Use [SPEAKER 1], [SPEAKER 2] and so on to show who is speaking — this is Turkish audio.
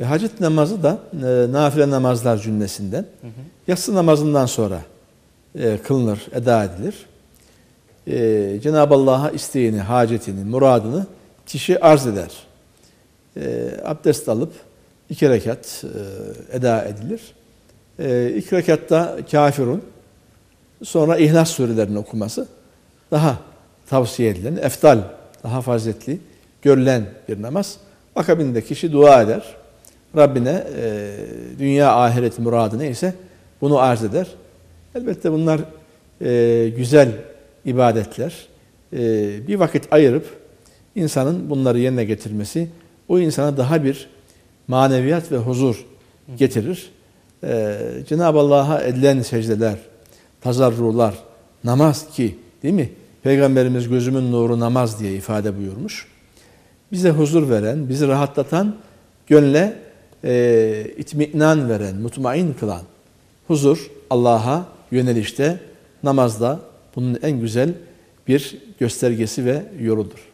[SPEAKER 1] E, hacet namazı da e, nafile namazlar cümlesinden. Yatsı namazından sonra e, kılınır, eda edilir. E, Cenab-ı Allah'a isteğini, hacetini, muradını kişi arz eder. E, abdest alıp iki rekat e, eda edilir. E, iki rekatta kafirun, sonra İhlas surelerini okuması daha tavsiye edilen, eftal, daha faziletli, görülen bir namaz. Akabinde kişi dua eder. Rabbine e, dünya ahiret muradı neyse bunu arz eder. Elbette bunlar e, güzel ibadetler. E, bir vakit ayırıp insanın bunları yerine getirmesi o insana daha bir maneviyat ve huzur getirir. E, Cenab-ı Allah'a edilen secdeler, tazarrular, namaz ki değil mi? Peygamberimiz gözümün nuru namaz diye ifade buyurmuş. Bize huzur veren, bizi rahatlatan, gönle e, itminan veren, mutmain kılan huzur Allah'a yönelişte, namazda bunun en güzel bir göstergesi ve yoludur.